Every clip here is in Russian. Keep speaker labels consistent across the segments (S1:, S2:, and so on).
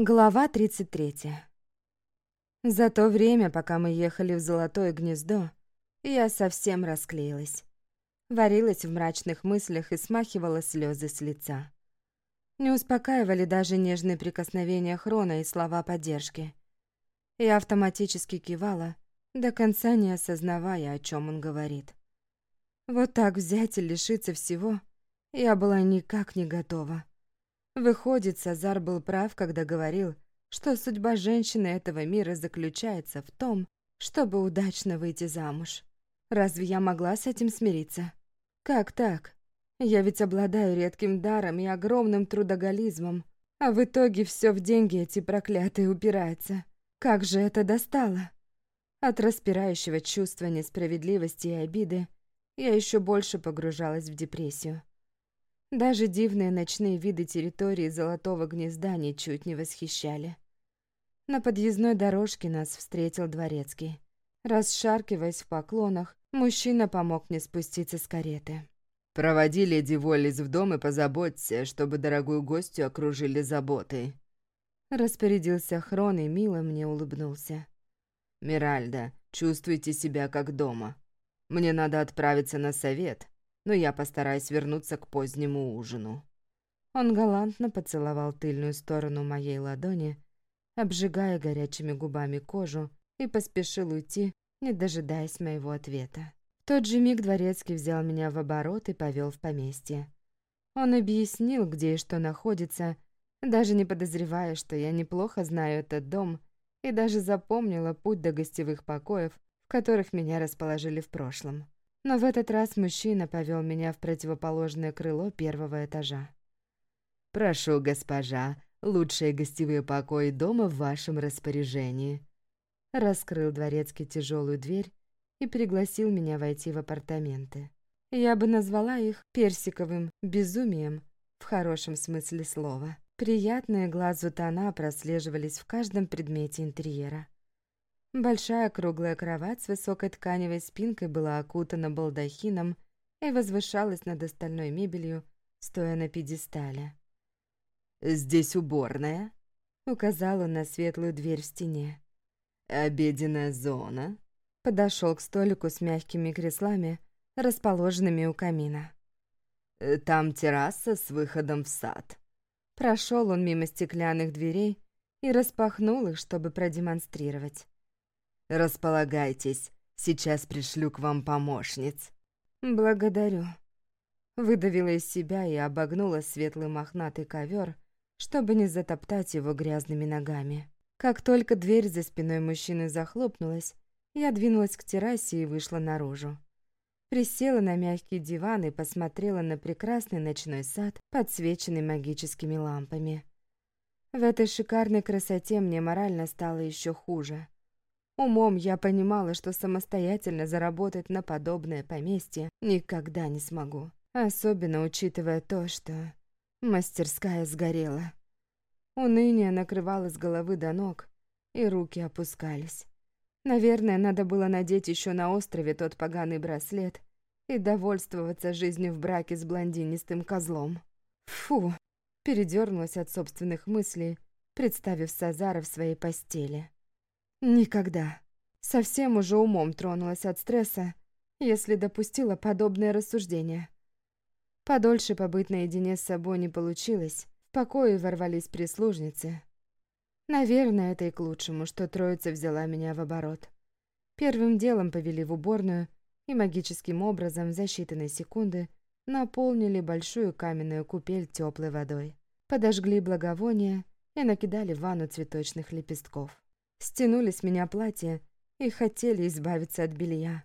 S1: Глава 33. За то время, пока мы ехали в Золотое гнездо, я совсем расклеилась. Варилась в мрачных мыслях и смахивала слезы с лица. Не успокаивали даже нежные прикосновения Хрона и слова поддержки. Я автоматически кивала, до конца не осознавая, о чем он говорит. Вот так взять и лишиться всего я была никак не готова. Выходит, Сазар был прав, когда говорил, что судьба женщины этого мира заключается в том, чтобы удачно выйти замуж. Разве я могла с этим смириться? Как так? Я ведь обладаю редким даром и огромным трудоголизмом, а в итоге все в деньги эти проклятые упирается. Как же это достало? От распирающего чувства несправедливости и обиды я еще больше погружалась в депрессию. Даже дивные ночные виды территории Золотого Гнезда ничуть не восхищали. На подъездной дорожке нас встретил дворецкий. Расшаркиваясь в поклонах, мужчина помог мне спуститься с кареты.
S2: «Проводи леди Воллис в дом и позаботься, чтобы дорогую гостью окружили заботой».
S1: Распорядился Хрон и мило мне улыбнулся.
S2: «Миральда, чувствуйте себя как дома. Мне надо отправиться на совет, но я постараюсь вернуться к позднему ужину».
S1: Он галантно поцеловал тыльную сторону моей ладони, обжигая горячими губами кожу, и поспешил уйти, не дожидаясь моего ответа. В тот же миг дворецкий взял меня в оборот и повел в поместье. Он объяснил, где и что находится, даже не подозревая, что я неплохо знаю этот дом и даже запомнила путь до гостевых покоев, в которых меня расположили в прошлом. Но в этот раз мужчина повел меня в противоположное крыло первого этажа.
S2: «Прошу, госпожа, лучшие гостевые покои дома в вашем распоряжении».
S1: Раскрыл дворецкий тяжелую дверь и пригласил меня войти в апартаменты. Я бы назвала их персиковым безумием в хорошем смысле слова. Приятные глазу тона прослеживались в каждом предмете интерьера. Большая круглая кровать с высокой тканевой спинкой была окутана балдахином и возвышалась над остальной мебелью, стоя на пьедестале.
S2: «Здесь уборная», —
S1: указал он на светлую дверь в стене.
S2: «Обеденная зона», —
S1: подошел к столику с мягкими креслами, расположенными у камина.
S2: «Там терраса с выходом в сад».
S1: Прошел он мимо стеклянных дверей и распахнул их, чтобы продемонстрировать.
S2: «Располагайтесь, сейчас пришлю к вам помощниц».
S1: «Благодарю». Выдавила из себя и обогнула светлый мохнатый ковер, чтобы не затоптать его грязными ногами. Как только дверь за спиной мужчины захлопнулась, я двинулась к террасе и вышла наружу. Присела на мягкий диван и посмотрела на прекрасный ночной сад, подсвеченный магическими лампами. В этой шикарной красоте мне морально стало еще хуже. Умом я понимала, что самостоятельно заработать на подобное поместье никогда не смогу. Особенно учитывая то, что мастерская сгорела. Уныние накрывало с головы до ног, и руки опускались. Наверное, надо было надеть еще на острове тот поганый браслет и довольствоваться жизнью в браке с блондинистым козлом. Фу, передернулась от собственных мыслей, представив Сазара в своей постели. Никогда. Совсем уже умом тронулась от стресса, если допустила подобное рассуждение. Подольше побыть наедине с собой не получилось. В покое ворвались прислужницы. Наверное, это и к лучшему, что троица взяла меня в оборот. Первым делом повели в уборную и магическим образом за считанные секунды наполнили большую каменную купель теплой водой. Подожгли благовония и накидали в ванну цветочных лепестков стянули с меня платье и хотели избавиться от белья.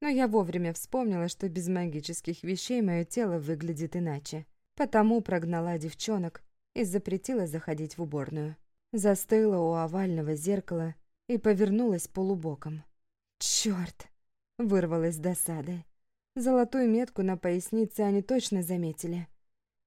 S1: Но я вовремя вспомнила, что без магических вещей мое тело выглядит иначе. Потому прогнала девчонок и запретила заходить в уборную. Застыла у овального зеркала и повернулась полубоком. Чёрт! Вырвалась досады. Золотую метку на пояснице они точно заметили.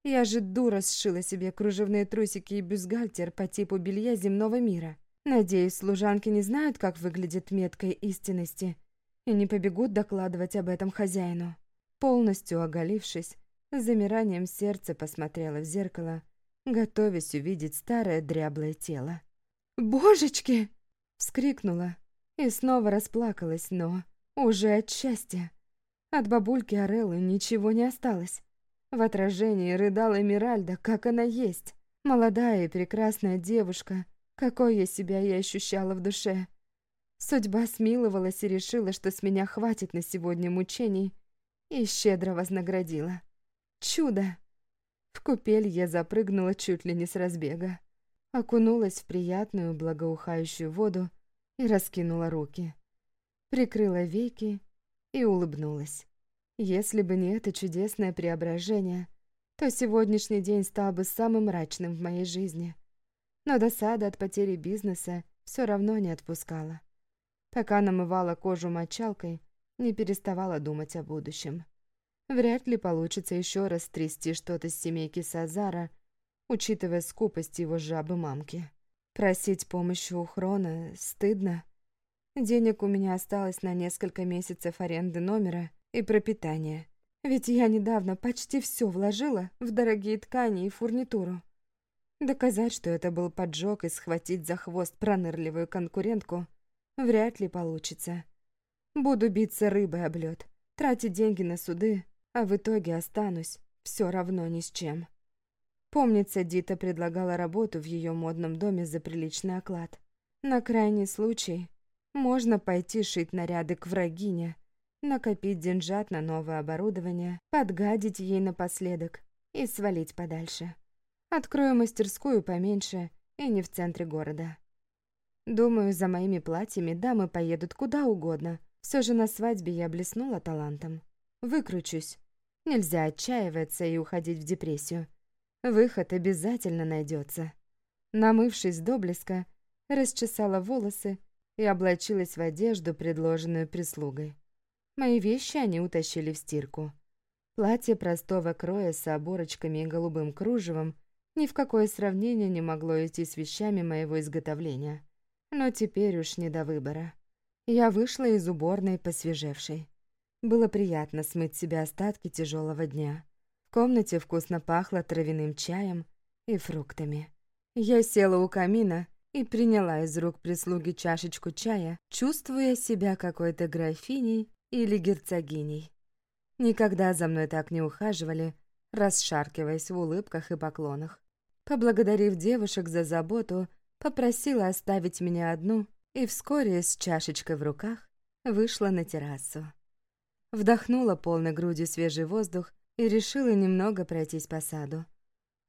S1: Я же дура сшила себе кружевные трусики и бюстгальтер по типу белья земного мира. Надеюсь, служанки не знают, как выглядит метка истинности, и не побегут докладывать об этом хозяину. Полностью оголившись, с замиранием сердца посмотрела в зеркало готовясь увидеть старое дряблое тело. «Божечки!» — вскрикнула и снова расплакалась, но уже от счастья. От бабульки Ореллы ничего не осталось. В отражении рыдала Эмиральда, как она есть. Молодая и прекрасная девушка, какой я себя и ощущала в душе. Судьба смиловалась и решила, что с меня хватит на сегодня мучений, и щедро вознаградила. Чудо! В купель я запрыгнула чуть ли не с разбега. Окунулась в приятную благоухающую воду и раскинула руки. Прикрыла веки и улыбнулась. Если бы не это чудесное преображение, то сегодняшний день стал бы самым мрачным в моей жизни. Но досада от потери бизнеса все равно не отпускала. Пока намывала кожу мочалкой, не переставала думать о будущем. Вряд ли получится еще раз трясти что-то с семейки Сазара, учитывая скупость его жабы-мамки. Просить помощи у Хрона стыдно. Денег у меня осталось на несколько месяцев аренды номера и пропитания. Ведь я недавно почти все вложила в дорогие ткани и фурнитуру. Доказать, что это был поджог и схватить за хвост пронырливую конкурентку вряд ли получится. Буду биться рыбой об лед, тратить деньги на суды, а в итоге останусь все равно ни с чем. Помнится, Дита предлагала работу в ее модном доме за приличный оклад. На крайний случай можно пойти шить наряды к врагине, накопить деньжат на новое оборудование, подгадить ей напоследок и свалить подальше. Открою мастерскую поменьше и не в центре города. Думаю, за моими платьями дамы поедут куда угодно. Все же на свадьбе я блеснула талантом. Выкручусь. Нельзя отчаиваться и уходить в депрессию. Выход обязательно найдется. Намывшись до блеска, расчесала волосы и облачилась в одежду, предложенную прислугой. Мои вещи они утащили в стирку. Платье простого кроя с оборочками и голубым кружевом ни в какое сравнение не могло идти с вещами моего изготовления. Но теперь уж не до выбора. Я вышла из уборной посвежевшей. Было приятно смыть себе остатки тяжелого дня комнате вкусно пахло травяным чаем и фруктами. Я села у камина и приняла из рук прислуги чашечку чая, чувствуя себя какой-то графиней или герцогиней. Никогда за мной так не ухаживали, расшаркиваясь в улыбках и поклонах. Поблагодарив девушек за заботу, попросила оставить меня одну и вскоре с чашечкой в руках вышла на террасу. Вдохнула полной грудью свежий воздух и решила немного пройтись по саду.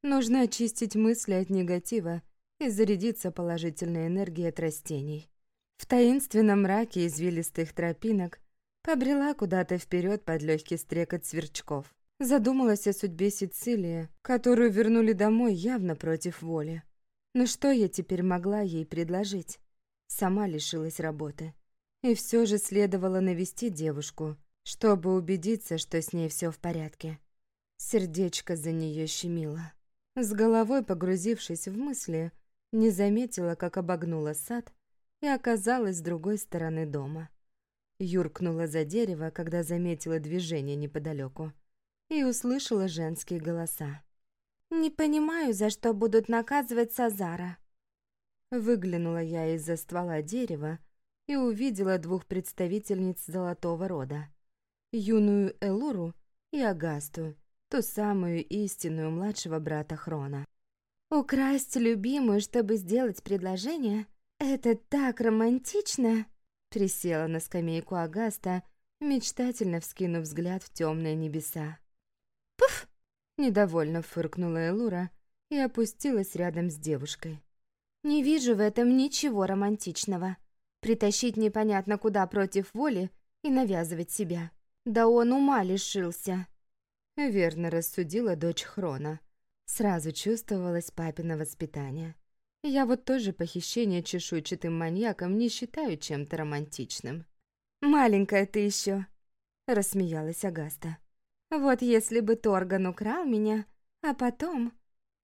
S1: Нужно очистить мысли от негатива и зарядиться положительной энергией от растений. В таинственном мраке извилистых тропинок побрела куда-то вперед под легкий стрекот сверчков. Задумалась о судьбе Сицилии, которую вернули домой явно против воли. Но что я теперь могла ей предложить? Сама лишилась работы. И все же следовало навестить девушку, чтобы убедиться, что с ней все в порядке. Сердечко за нее щемило. С головой погрузившись в мысли, не заметила, как обогнула сад и оказалась с другой стороны дома. Юркнула за дерево, когда заметила движение неподалеку, и услышала женские голоса. «Не понимаю, за что будут наказывать Сазара». Выглянула я из-за ствола дерева и увидела двух представительниц золотого рода юную Элуру и Агасту, ту самую истинную младшего брата Хрона. «Украсть любимую, чтобы сделать предложение? Это так романтично!» Присела на скамейку Агаста, мечтательно вскинув взгляд в темные небеса. Недовольно фыркнула Элура и опустилась рядом с девушкой. «Не вижу в этом ничего романтичного. Притащить непонятно куда против воли и навязывать себя. Да он ума лишился. Верно рассудила дочь Хрона. Сразу чувствовалось папино воспитание. Я вот тоже похищение чешуйчатым маньяком не считаю чем-то романтичным. «Маленькая ты еще, рассмеялась Агаста. «Вот если бы Торган украл меня, а потом...»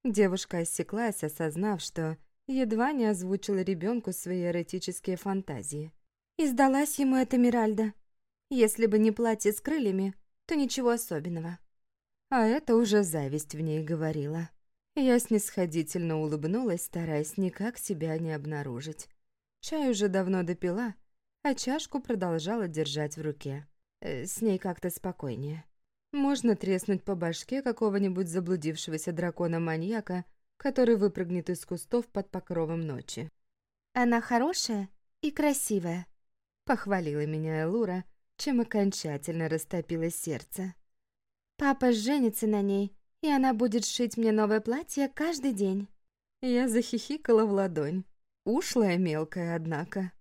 S1: Девушка осеклась, осознав, что едва не озвучила ребенку свои эротические фантазии. «И сдалась ему эта Миральда. Если бы не платье с крыльями, то ничего особенного. А это уже зависть в ней говорила. Я снисходительно улыбнулась, стараясь никак себя не обнаружить. Чай уже давно допила, а чашку продолжала держать в руке. Э, с ней как-то спокойнее. Можно треснуть по башке какого-нибудь заблудившегося дракона-маньяка, который выпрыгнет из кустов под покровом ночи. «Она хорошая и красивая», — похвалила меня Элура, чем окончательно растопило сердце. «Папа женится на ней, и она будет шить мне новое платье каждый день». Я захихикала в ладонь. Ушлая мелкая, однако.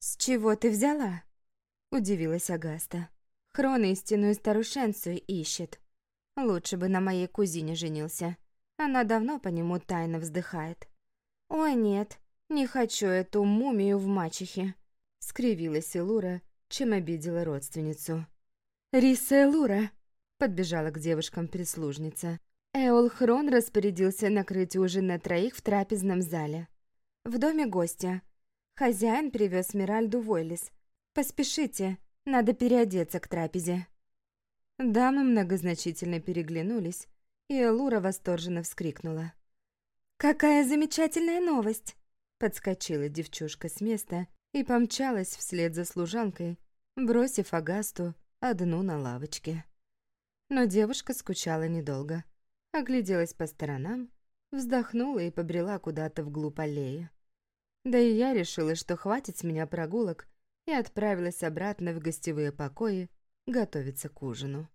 S1: «С чего ты взяла?» — удивилась Агаста. «Хрон истинную старушенцию ищет. Лучше бы на моей кузине женился. Она давно по нему тайно вздыхает». «Ой, нет, не хочу эту мумию в мачехе», — скривилась Элура, чем обидела родственницу. «Риса Элура!» — подбежала к девушкам прислужница. Эол Хрон распорядился накрыть ужин на троих в трапезном зале. В доме гостя. Хозяин привез Миральду Войлис. Поспешите, надо переодеться к трапезе. Дамы многозначительно переглянулись, и Элура восторженно вскрикнула. «Какая замечательная новость!» Подскочила девчушка с места и помчалась вслед за служанкой, бросив Агасту одну на лавочке. Но девушка скучала недолго. Огляделась по сторонам, вздохнула и побрела куда-то вглубь аллеи. Да и я решила, что хватит с меня прогулок, и отправилась обратно в гостевые покои готовиться к ужину.